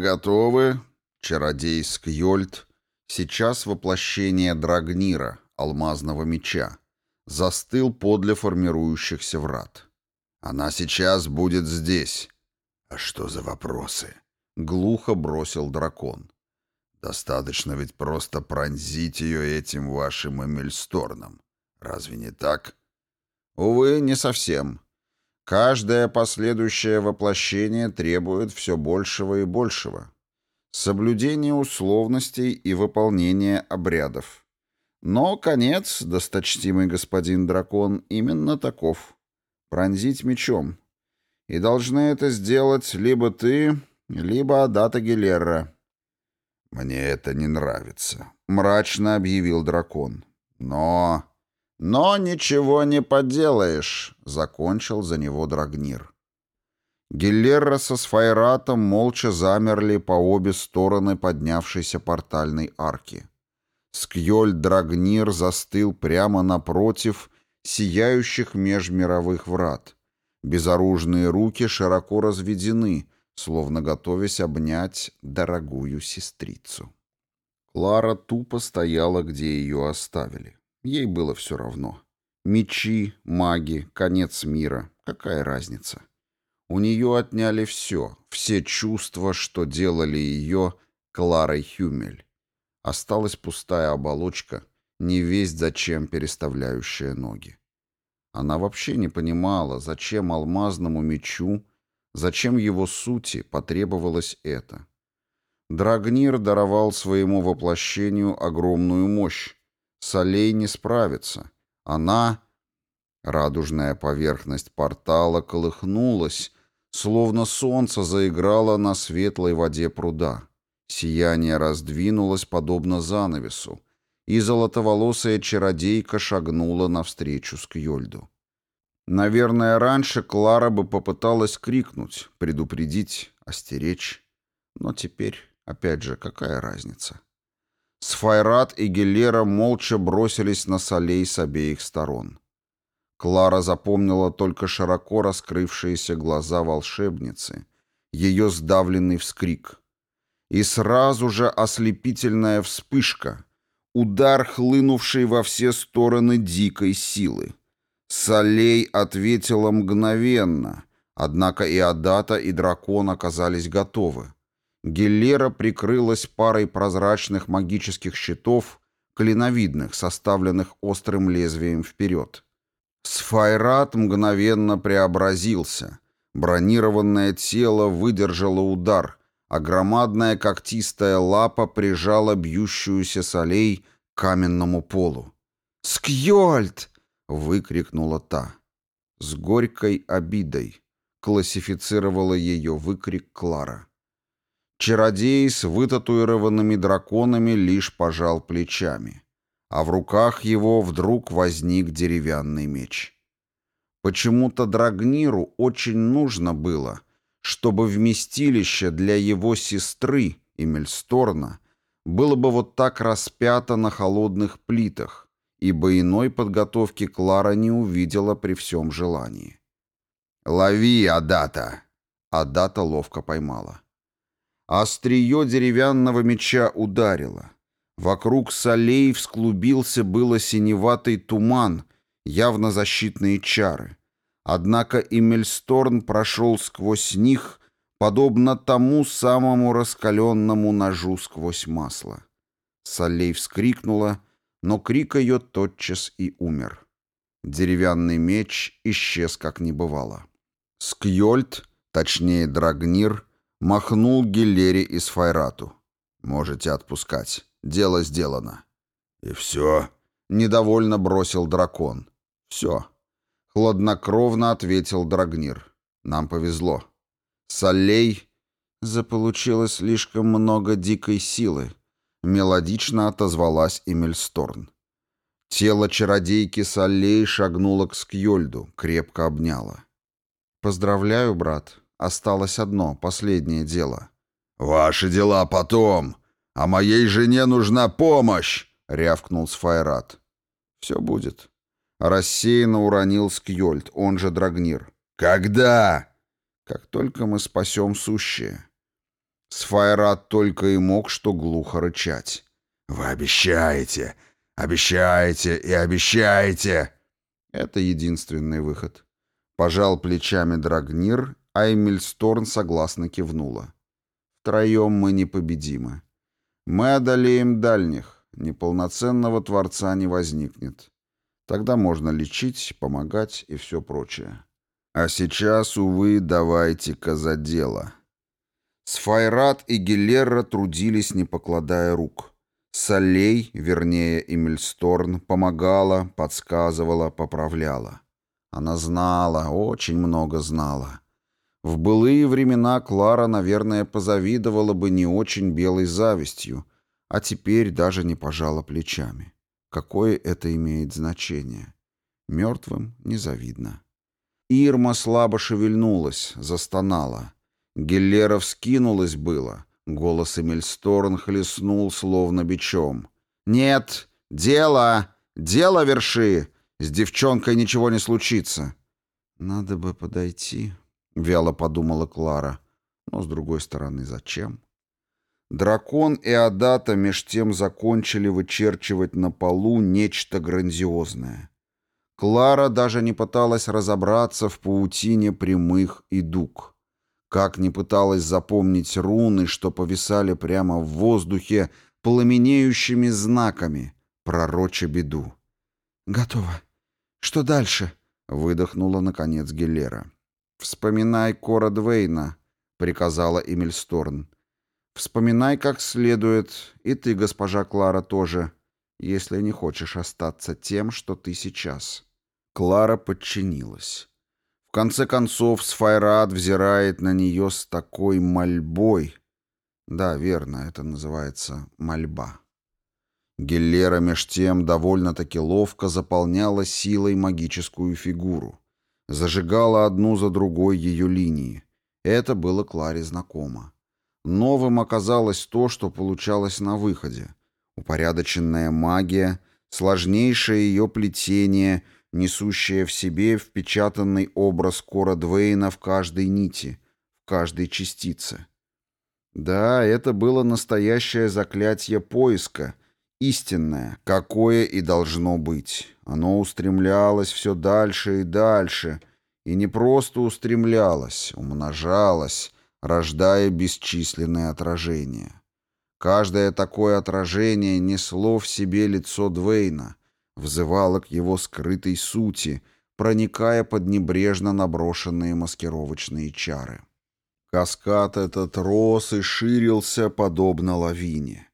готовы?» Чародей Скьольд, сейчас воплощение Драгнира, алмазного меча, застыл подле формирующихся врат. «Она сейчас будет здесь». «А что за вопросы?» — глухо бросил дракон. «Достаточно ведь просто пронзить ее этим вашим Эмильсторном. Разве не так?» «Увы, не совсем. Каждое последующее воплощение требует все большего и большего. Соблюдение условностей и выполнение обрядов. Но конец, досточтимый господин дракон, именно таков. Пронзить мечом. И должны это сделать либо ты, либо Адата Гелерра. «Мне это не нравится», — мрачно объявил дракон. «Но...» «Но ничего не поделаешь», — закончил за него Драгнир. Гиллерра со Сфайратом молча замерли по обе стороны поднявшейся портальной арки. Скьоль Драгнир застыл прямо напротив сияющих межмировых врат. Безоружные руки широко разведены, словно готовясь обнять дорогую сестрицу. Клара тупо стояла, где ее оставили. Ей было все равно. Мечи, маги, конец мира. Какая разница? У нее отняли все, все чувства, что делали ее Кларой Хюмель. Осталась пустая оболочка, не весть зачем переставляющая ноги. Она вообще не понимала, зачем алмазному мечу, зачем его сути потребовалось это. Драгнир даровал своему воплощению огромную мощь, Солей не справится. Она... Радужная поверхность портала колыхнулась, словно солнце заиграло на светлой воде пруда. Сияние раздвинулось, подобно занавесу, и золотоволосая чародейка шагнула навстречу Скьольду. Наверное, раньше Клара бы попыталась крикнуть, предупредить, остеречь. Но теперь, опять же, какая разница? Сфайрат и Гелера молча бросились на солей с обеих сторон. Клара запомнила только широко раскрывшиеся глаза волшебницы, ее сдавленный вскрик. И сразу же ослепительная вспышка, удар, хлынувший во все стороны дикой силы. Солей ответила мгновенно, однако и Адата, и дракон оказались готовы. Геллера прикрылась парой прозрачных магических щитов, клиновидных, составленных острым лезвием вперед. Сфайрат мгновенно преобразился. Бронированное тело выдержало удар, а громадная когтистая лапа прижала бьющуюся солей к каменному полу. «Скьольд!» — выкрикнула та. С горькой обидой классифицировала ее выкрик Клара. Чародей с вытатуированными драконами лишь пожал плечами, а в руках его вдруг возник деревянный меч. Почему-то Драгниру очень нужно было, чтобы вместилище для его сестры, Эмильсторна, было бы вот так распято на холодных плитах, ибо иной подготовки Клара не увидела при всем желании. «Лови, Адата!» Адата ловко поймала. Острие деревянного меча ударило. Вокруг солей всклубился было синеватый туман, явно защитные чары. Однако Эмильсторн прошел сквозь них, подобно тому самому раскаленному ножу сквозь масло. Солей вскрикнула, но крик ее тотчас и умер. Деревянный меч исчез, как не бывало. Скьольд, точнее Драгнир, Махнул Гиллери и Сфайрату. «Можете отпускать. Дело сделано». «И все?» — недовольно бросил дракон. «Все». Хладнокровно ответил Драгнир. «Нам повезло. Солей...» Заполучилось слишком много дикой силы. Мелодично отозвалась Эмильсторн. Тело чародейки Солей шагнуло к Скьольду, крепко обняло. «Поздравляю, брат. Осталось одно, последнее дело. «Ваши дела потом, а моей жене нужна помощь!» — рявкнул Сфайрат. «Все будет». Рассеянно уронил Скьольд, он же Драгнир. «Когда?» «Как только мы спасем сущее». Сфайрат только и мог что глухо рычать. «Вы обещаете, обещаете и обещаете!» Это единственный выход. Пожал плечами Драгнир, а Эмильсторн согласно кивнула. Втроем мы непобедимы. Мы одолеем дальних, неполноценного Творца не возникнет. Тогда можно лечить, помогать и все прочее. А сейчас, увы, давайте-ка за дело. Сфайрат и Гелерра трудились, не покладая рук. Солей, вернее, Эмильсторн, помогала, подсказывала, поправляла. Она знала, очень много знала. В былые времена Клара, наверное, позавидовала бы не очень белой завистью, а теперь даже не пожала плечами. Какое это имеет значение? Мертвым незавидно. Ирма слабо шевельнулась, застонала. Геллера вскинулась было. Голос Эмильсторн хлестнул, словно бичом. «Нет! Дело! Дело верши! С девчонкой ничего не случится!» «Надо бы подойти», — вяло подумала Клара. «Но, с другой стороны, зачем?» Дракон и Адата меж тем закончили вычерчивать на полу нечто грандиозное. Клара даже не пыталась разобраться в паутине прямых и дуг. Как не пыталась запомнить руны, что повисали прямо в воздухе пламенеющими знаками, пророча беду. «Готово. Что дальше?» — выдохнула, наконец, Гелера. «Вспоминай Кора Двейна», — приказала Эмильсторн. «Вспоминай как следует, и ты, госпожа Клара, тоже, если не хочешь остаться тем, что ты сейчас». Клара подчинилась. В конце концов, Сфайрат взирает на нее с такой мольбой. Да, верно, это называется мольба. Геллера меж тем довольно-таки ловко заполняла силой магическую фигуру. Зажигала одну за другой ее линии. Это было Кларе знакомо. Новым оказалось то, что получалось на выходе. Упорядоченная магия, сложнейшее ее плетение — несущая в себе впечатанный образ Кора Двейна в каждой нити, в каждой частице. Да, это было настоящее заклятие поиска, истинное, какое и должно быть. Оно устремлялось все дальше и дальше, и не просто устремлялось, умножалось, рождая бесчисленные отражения. Каждое такое отражение несло в себе лицо Двейна, взывала к его скрытой сути, проникая под небрежно наброшенные маскировочные чары. Каскад этот рос и ширился, подобно лавине.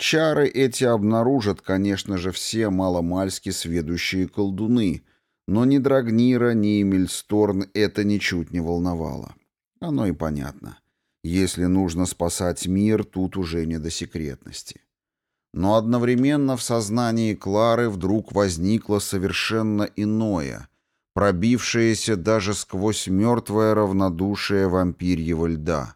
Чары эти обнаружат, конечно же, все маломальски сведущие колдуны, но ни Драгнира, ни Эмильсторн это ничуть не волновало. Оно и понятно. Если нужно спасать мир, тут уже не до секретности. Но одновременно в сознании Клары вдруг возникло совершенно иное, пробившееся даже сквозь мертвое равнодушие вампирьего льда.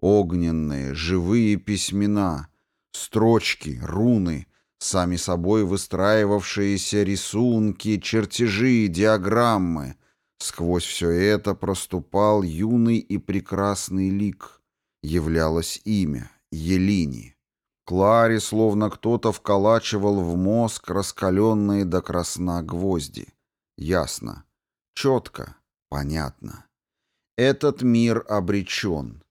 Огненные, живые письмена, строчки, руны, сами собой выстраивавшиеся рисунки, чертежи, диаграммы. Сквозь все это проступал юный и прекрасный лик. Являлось имя — Елини. Кларе словно кто-то вколачивал в мозг раскаленные до красна гвозди. Ясно. Четко. Понятно. Этот мир обречен.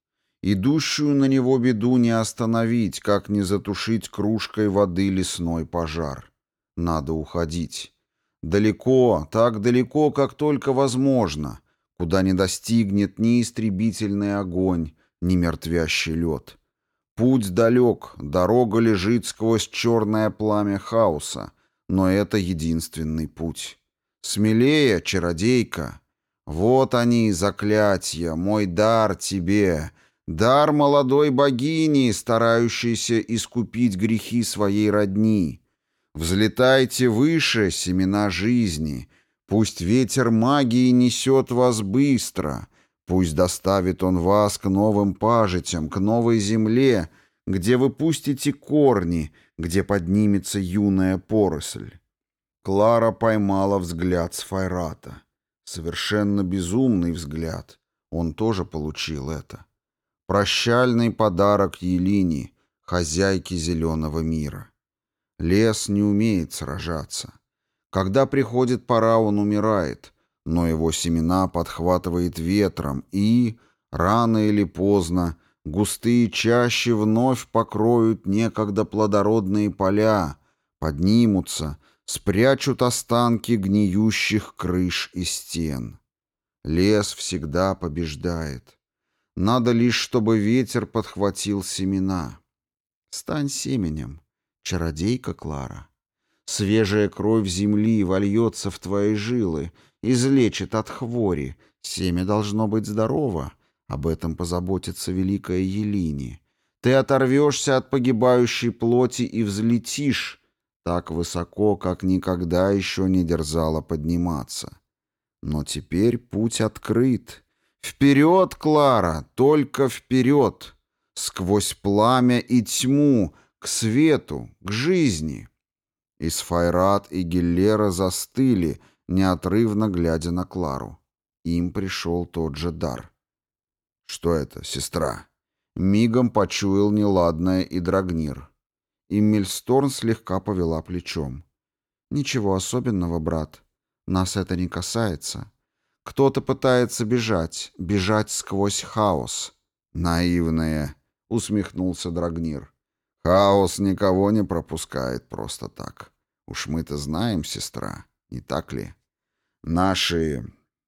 Идущую на него беду не остановить, как не затушить кружкой воды лесной пожар. Надо уходить. Далеко, так далеко, как только возможно, куда не достигнет ни истребительный огонь, ни мертвящий лед. Путь далек, дорога лежит сквозь черное пламя хаоса, но это единственный путь. Смелее, чародейка. Вот они, заклятия, мой дар тебе, дар молодой богини, старающейся искупить грехи своей родни. Взлетайте выше, семена жизни, пусть ветер магии несет вас быстро, Пусть доставит он вас к новым пажитям, к новой земле, где вы пустите корни, где поднимется юная поросль. Клара поймала взгляд Сфайрата. Совершенно безумный взгляд. Он тоже получил это. Прощальный подарок Елине, хозяйке зеленого мира. Лес не умеет сражаться. Когда приходит пора, он умирает, но его семена подхватывает ветром и, рано или поздно, густые чащи вновь покроют некогда плодородные поля, поднимутся, спрячут останки гниющих крыш и стен. Лес всегда побеждает. Надо лишь, чтобы ветер подхватил семена. Стань семенем, чародейка Клара. Свежая кровь земли вольется в твои жилы, излечит от хвори. Семя должно быть здорово. Об этом позаботится великая Елини. Ты оторвешься от погибающей плоти и взлетишь так высоко, как никогда еще не дерзала подниматься. Но теперь путь открыт. Вперед, Клара, только вперед! Сквозь пламя и тьму, к свету, к жизни. Исфайрат и Геллера застыли, неотрывно глядя на Клару. Им пришел тот же дар. «Что это, сестра?» Мигом почуял неладное и Драгнир. И Мильсторн слегка повела плечом. «Ничего особенного, брат. Нас это не касается. Кто-то пытается бежать, бежать сквозь хаос». «Наивная», — усмехнулся Драгнир. «Хаос никого не пропускает просто так. Уж мы-то знаем, сестра, не так ли? Наши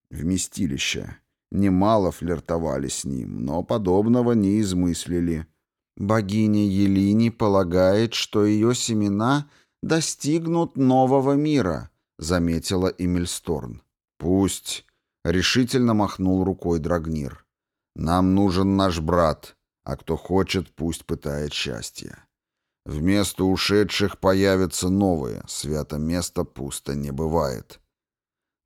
вместилища немало флиртовали с ним, но подобного не измыслили. Богиня Елини полагает, что ее семена достигнут нового мира, заметила Эмильсторн. Пусть, решительно махнул рукой Драгнир. Нам нужен наш брат, а кто хочет, пусть пытает счастье. Вместо ушедших появятся новые. Свято место пусто не бывает.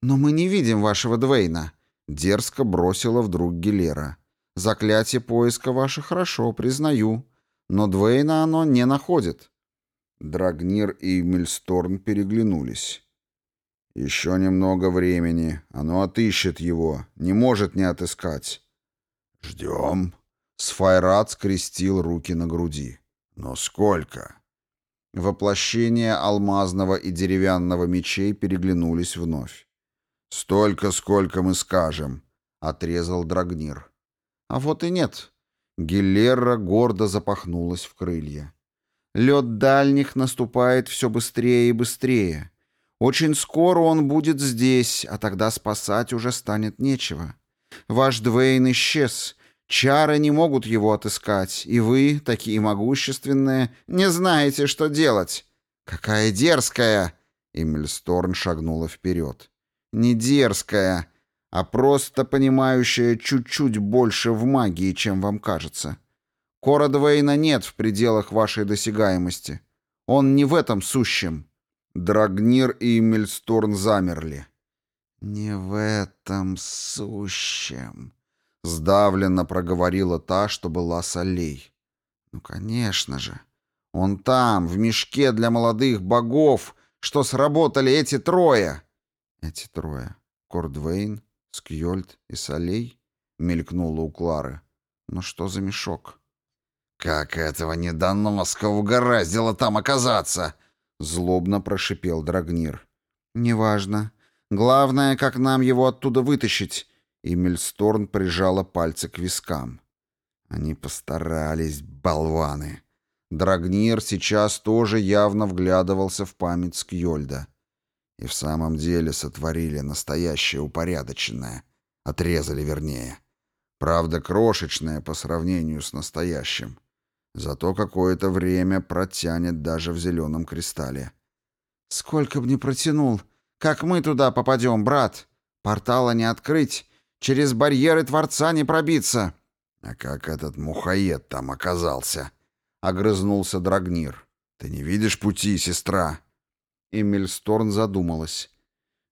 «Но мы не видим вашего Двейна», — дерзко бросила вдруг Гилера. «Заклятие поиска ваше хорошо, признаю, но Двейна оно не находит». Драгнир и Мильсторн переглянулись. «Еще немного времени. Оно отыщет его. Не может не отыскать». «Ждем». Сфайрат скрестил руки на груди. Но сколько? Воплощения алмазного и деревянного мечей переглянулись вновь. «Столько, сколько мы скажем», — отрезал Драгнир. «А вот и нет». Гиллерра гордо запахнулась в крылья. «Лед дальних наступает все быстрее и быстрее. Очень скоро он будет здесь, а тогда спасать уже станет нечего. Ваш Двейн исчез, Чары не могут его отыскать, и вы, такие могущественные, не знаете, что делать. Какая дерзкая!» Эмильсторн шагнула вперед. «Не дерзкая, а просто понимающая чуть-чуть больше в магии, чем вам кажется. Кора Двейна нет в пределах вашей досягаемости. Он не в этом сущем». Драгнир и Эмильсторн замерли. «Не в этом сущем», Сдавленно проговорила та, что была с аллей. Ну, конечно же. Он там, в мешке для молодых богов, что сработали эти трое. Эти трое. Кордвейн, Скьольд и Солей? Мелькнуло у Клары. Ну что за мешок? Как этого недоноска угораздило там оказаться? Злобно прошипел Драгнир. Неважно. Главное, как нам его оттуда вытащить. И Мельсторн прижала пальцы к вискам. Они постарались, болваны. Драгнир сейчас тоже явно вглядывался в память Скьольда. И в самом деле сотворили настоящее упорядоченное. Отрезали, вернее. Правда, крошечное по сравнению с настоящим. Зато какое-то время протянет даже в зеленом кристалле. «Сколько б не протянул! Как мы туда попадем, брат? Портала не открыть, Через барьеры Творца не пробиться. А как этот мухоед там оказался? Огрызнулся Драгнир. Ты не видишь пути, сестра? Эмильсторн задумалась.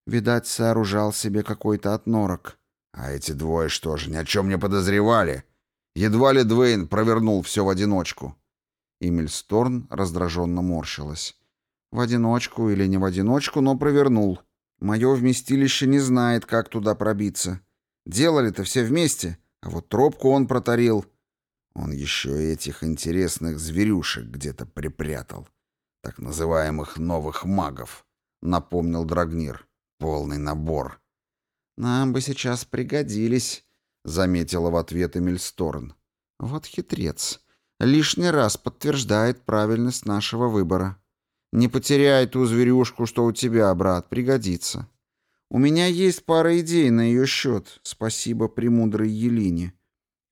Видать, сооружал себе какой-то отнорок. А эти двое что же, ни о чем не подозревали? Едва ли Двейн провернул все в одиночку. Эмильсторн раздраженно морщилась. В одиночку или не в одиночку, но провернул. Мое вместилище не знает, как туда пробиться. Делали-то все вместе, а вот тропку он протарил. Он еще этих интересных зверюшек где-то припрятал. Так называемых новых магов, напомнил Драгнир. Полный набор. Нам бы сейчас пригодились, заметила в ответ Эмильсторн. Вот хитрец. Лишний раз подтверждает правильность нашего выбора. Не потеряй ту зверюшку, что у тебя, брат, пригодится. У меня есть пара идей на ее счет, спасибо премудрой Елине.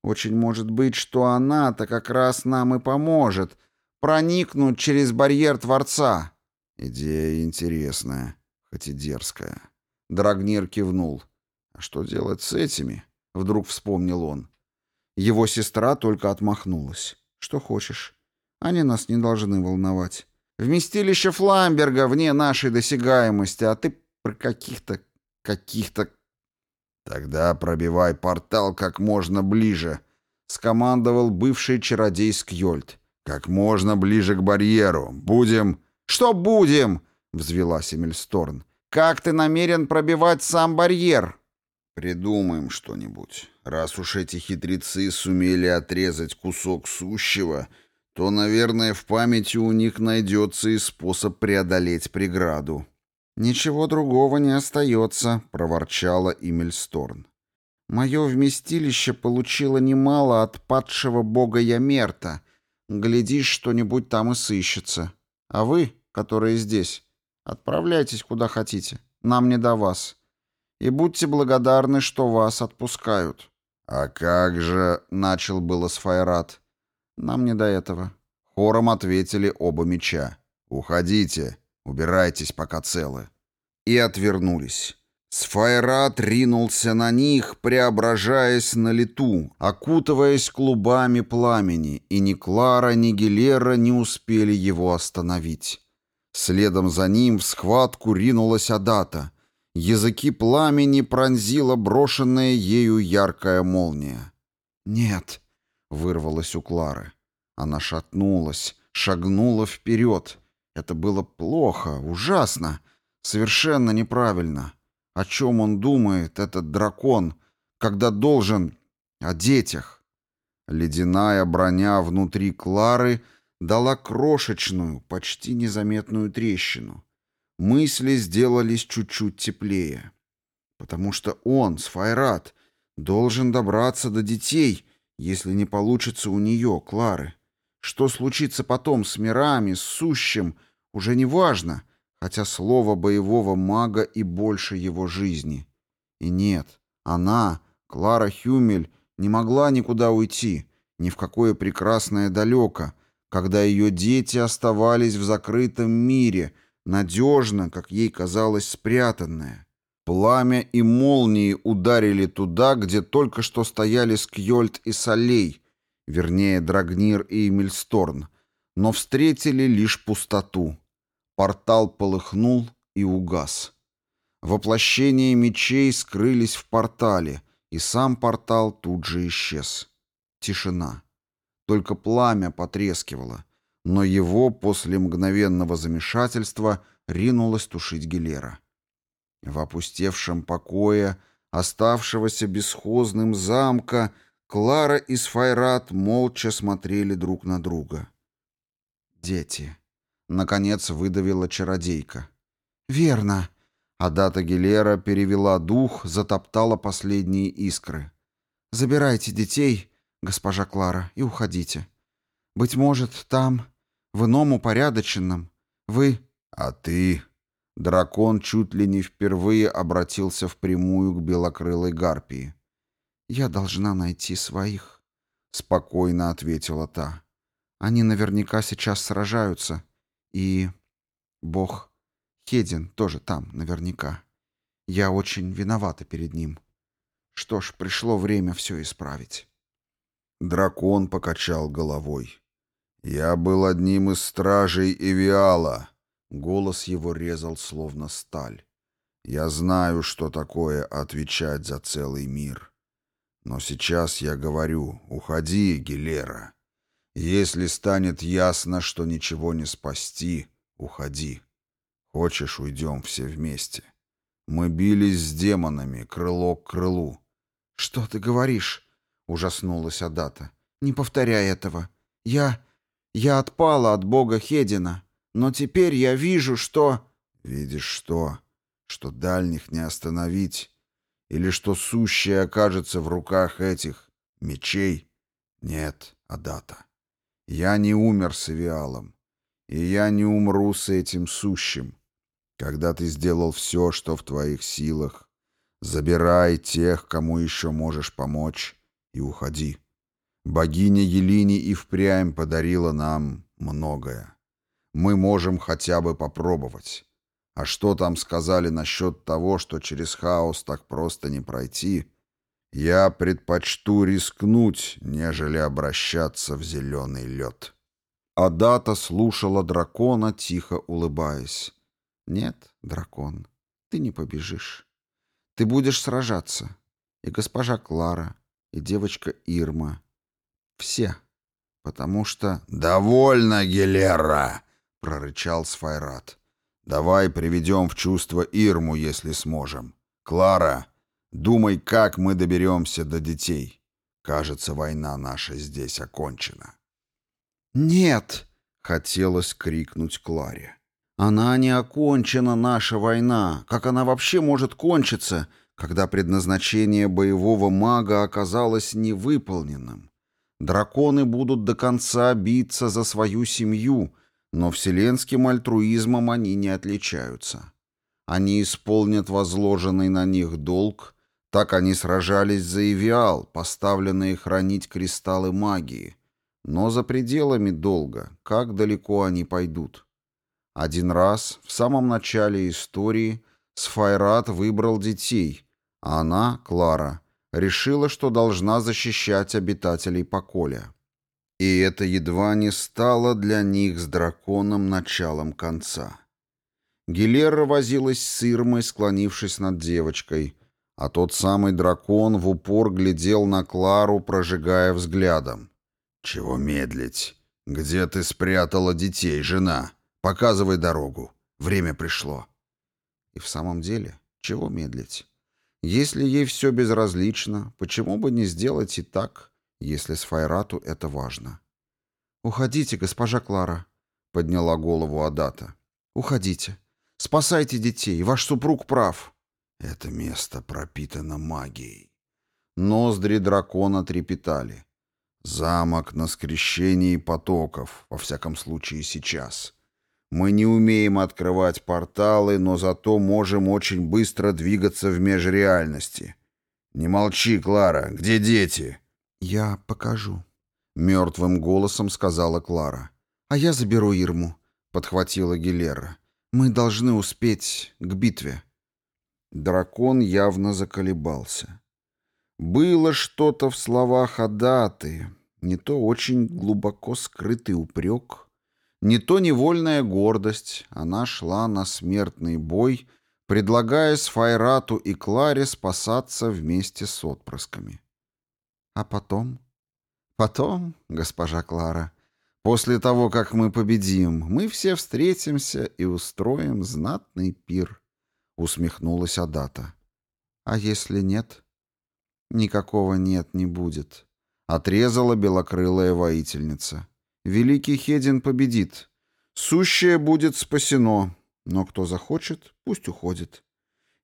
Очень может быть, что она-то как раз нам и поможет проникнуть через барьер Творца. Идея интересная, хоть и дерзкая. Драгнир кивнул. А что делать с этими? Вдруг вспомнил он. Его сестра только отмахнулась. Что хочешь. Они нас не должны волновать. Вместилище Фламберга вне нашей досягаемости, а ты про каких-то... каких-то... Тогда пробивай портал как можно ближе, скомандовал бывший чародей Скьольд. Как можно ближе к барьеру. Будем... Что будем? взвелась Эмильсторн. Как ты намерен пробивать сам барьер? Придумаем что-нибудь. Раз уж эти хитрецы сумели отрезать кусок сущего, то, наверное, в памяти у них найдется и способ преодолеть преграду. «Ничего другого не остается», — проворчала Имельсторн. «Мое вместилище получило немало от падшего бога Ямерта. Глядишь, что-нибудь там и сыщется. А вы, которые здесь, отправляйтесь куда хотите. Нам не до вас. И будьте благодарны, что вас отпускают». «А как же...» — начал было Сфайрат. Нам не до этого. Хором ответили оба меча. «Уходите, убирайтесь, пока целы». И отвернулись. Сфайрат ринулся на них, преображаясь на лету, окутываясь клубами пламени, и ни Клара, ни Гелера не успели его остановить. Следом за ним в схватку ринулась Адата. Языки пламени пронзила брошенная ею яркая молния. «Нет», вырвалось у Клары. Она шатнулась, шагнула вперед. Это было плохо, ужасно, совершенно неправильно. О чем он думает, этот дракон, когда должен о детях? Ледяная броня внутри Клары дала крошечную, почти незаметную трещину. Мысли сделались чуть-чуть теплее. Потому что он, Сфайрат, должен добраться до детей — если не получится у нее, Клары, что случится потом с мирами, с сущим, уже не важно, хотя слово боевого мага и больше его жизни. И нет, она, Клара Хюмель, не могла никуда уйти, ни в какое прекрасное далеко, когда ее дети оставались в закрытом мире, надежно, как ей казалось, спрятанное. Пламя и молнии ударили туда, где только что стояли Скьольд и Солей, вернее, Драгнир и Эмильсторн, но встретили лишь пустоту. Портал полыхнул и угас. Воплощения мечей скрылись в портале, и сам портал тут же исчез. Тишина. Только пламя потрескивало, но его после мгновенного замешательства ринулось тушить Гелера. В опустевшем покое, оставшегося бесхозным замка, Клара и Сфайрат молча смотрели друг на друга. «Дети», — наконец выдавила чародейка. «Верно». Адата Гилера перевела дух, затоптала последние искры. «Забирайте детей, госпожа Клара, и уходите. Быть может, там, в ином упорядоченном, вы...» «А ты...» Дракон чуть ли не впервые обратился впрямую к белокрылой гарпии. «Я должна найти своих», — спокойно ответила та. «Они наверняка сейчас сражаются. И... Бог Хедин тоже там, наверняка. Я очень виновата перед ним. Что ж, пришло время все исправить». Дракон покачал головой. «Я был одним из стражей Эвиала». Голос его резал словно сталь. «Я знаю, что такое отвечать за целый мир. Но сейчас я говорю, уходи, Гилера. Если станет ясно, что ничего не спасти, уходи. Хочешь, уйдем все вместе. Мы бились с демонами, крыло к крылу». «Что ты говоришь?» — ужаснулась Адата. не повторяй этого. Я... я отпала от бога Хедина, но теперь я вижу, что...» «Видишь что? Что дальних не остановить? Или что сущее окажется в руках этих мечей? Нет, Адата. Я не умер с Эвиалом, и я не умру с этим сущим. Когда ты сделал все, что в твоих силах, забирай тех, кому еще можешь помочь, и уходи. Богиня Елини и впрямь подарила нам многое. Мы можем хотя бы попробовать. А что там сказали насчет того, что через хаос так просто не пройти? Я предпочту рискнуть, нежели обращаться в зеленый лед. Адата слушала дракона, тихо улыбаясь. «Нет, дракон, ты не побежишь. Ты будешь сражаться. И госпожа Клара, и девочка Ирма. Все. Потому что...» «Довольно, Гелера!» — прорычал Сфайрат. «Давай приведем в чувство Ирму, если сможем. Клара, думай, как мы доберемся до детей. Кажется, война наша здесь окончена». «Нет!» — хотелось крикнуть Кларе. Она не окончена, наша война. Как она вообще может кончиться, когда предназначение боевого мага оказалось невыполненным? Драконы будут до конца биться за свою семью, но вселенским альтруизмом они не отличаются. Они исполнят возложенный на них долг, так они сражались за Эвиал, поставленные хранить кристаллы магии. Но за пределами долга, как далеко они пойдут? Один раз, в самом начале истории, Сфайрат выбрал детей, а она, Клара, решила, что должна защищать обитателей Поколя. И это едва не стало для них с драконом началом конца. Гилерра возилась с Ирмой, склонившись над девочкой, а тот самый дракон в упор глядел на Клару, прожигая взглядом. «Чего медлить? Где ты спрятала детей, жена?» Показывай дорогу. Время пришло. И в самом деле, чего медлить? Если ей все безразлично, почему бы не сделать и так, если с Файрату это важно? «Уходите, госпожа Клара», — подняла голову Адата. «Уходите. Спасайте детей. Ваш супруг прав». Это место пропитано магией. Ноздри дракона трепетали. Замок на скрещении потоков, во всяком случае сейчас. Мы не умеем открывать порталы, но зато можем очень быстро двигаться в межреальности. Не молчи, Клара, где дети? Я покажу, мертвым голосом сказала Клара. А я заберу Ирму, подхватила Гилера. Мы должны успеть к битве. Дракон явно заколебался. Было что-то в словах Адаты, не то очень глубоко скрытый упрек, не то невольная гордость, она шла на смертный бой, предлагая Сфайрату и Кларе спасаться вместе с отпрысками. А потом? Потом, госпожа Клара, после того, как мы победим, мы все встретимся и устроим знатный пир, усмехнулась Адата. А если нет? Никакого нет не будет, отрезала белокрылая воительница. Великий Хедин победит. Сущее будет спасено. Но кто захочет, пусть уходит.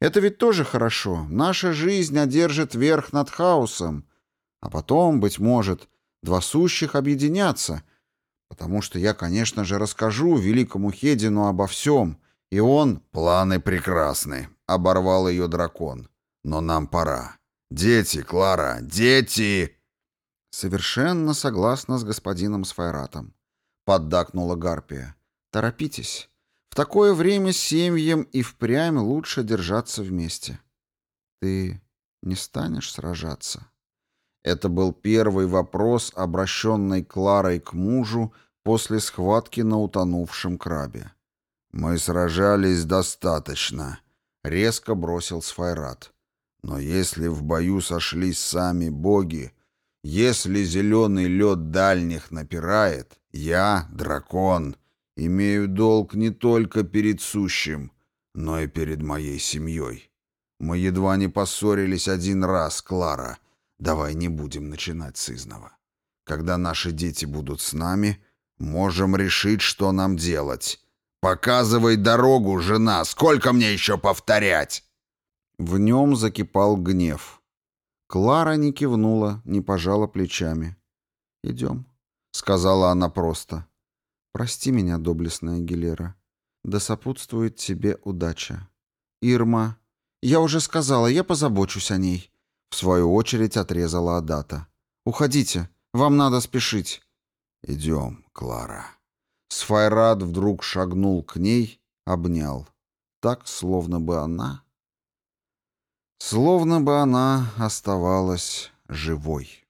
Это ведь тоже хорошо. Наша жизнь одержит верх над хаосом. А потом, быть может, два сущих объединятся. Потому что я, конечно же, расскажу великому Хедину обо всем. И он... «Планы прекрасны», — оборвал ее дракон. «Но нам пора. Дети, Клара, дети!» «Совершенно согласна с господином Сфайратом», — поддакнула Гарпия. «Торопитесь. В такое время семьям и впрямь лучше держаться вместе. Ты не станешь сражаться?» Это был первый вопрос, обращенный Кларой к мужу после схватки на утонувшем крабе. «Мы сражались достаточно», — резко бросил Сфайрат. «Но если в бою сошлись сами боги, если зеленый лед дальних напирает, я, дракон, имею долг не только перед сущим, но и перед моей семьей. Мы едва не поссорились один раз, Клара. Давай не будем начинать с изного. Когда наши дети будут с нами, можем решить, что нам делать. Показывай дорогу, жена, сколько мне еще повторять?» В нем закипал гнев. Клара не кивнула, не пожала плечами. «Идем», — сказала она просто. «Прости меня, доблестная Гилера. Да сопутствует тебе удача. Ирма...» «Я уже сказала, я позабочусь о ней», — в свою очередь отрезала Адата. «Уходите, вам надо спешить». «Идем, Клара». Сфайрат вдруг шагнул к ней, обнял. Так, словно бы она... Словно бы она оставалась живой.